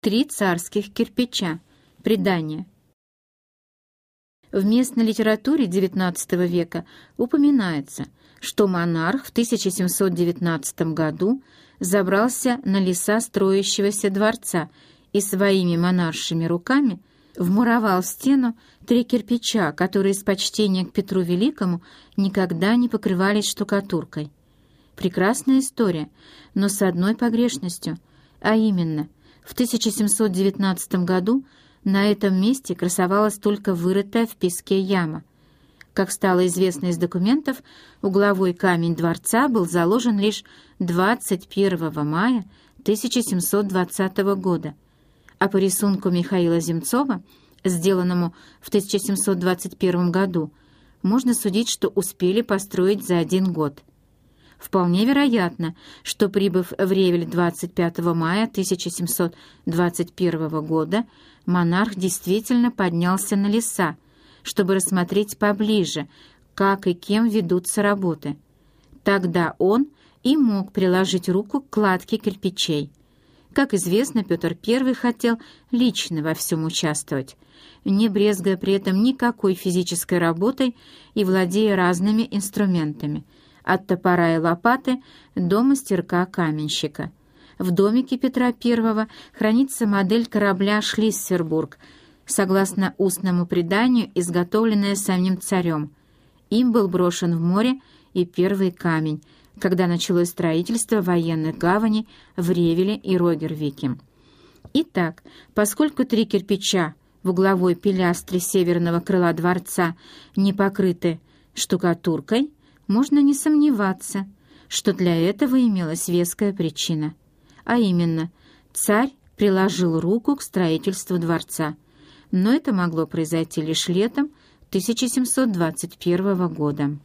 Три царских кирпича. Предание. В местной литературе XIX века упоминается, что монарх в 1719 году забрался на леса строящегося дворца и своими монаршими руками вмуровал в стену три кирпича, которые из почтения к Петру Великому никогда не покрывались штукатуркой. Прекрасная история, но с одной погрешностью, а именно, в 1719 году на этом месте красовалась только вырытая в песке яма. Как стало известно из документов, угловой камень дворца был заложен лишь 21 мая 1720 года, а по рисунку Михаила Земцова, сделанному в 1721 году, можно судить, что успели построить за один год. Вполне вероятно, что, прибыв в Ревель 25 мая 1721 года, монарх действительно поднялся на леса, чтобы рассмотреть поближе, как и кем ведутся работы. Тогда он и мог приложить руку к кладке кирпичей. Как известно, Петр I хотел лично во всем участвовать, не брезгая при этом никакой физической работой и владея разными инструментами — от топора и лопаты до мастерка-каменщика. В домике Петра I хранится модель корабля «Шлиссербург», согласно устному преданию, изготовленная самим царем. Им был брошен в море и первый камень, когда началось строительство военных гаваней в Ревеле и Рогервике. Итак, поскольку три кирпича в угловой пилястре северного крыла дворца не покрыты штукатуркой, можно не сомневаться, что для этого имелась веская причина. А именно, царь приложил руку к строительству дворца, но это могло произойти лишь летом 1721 года.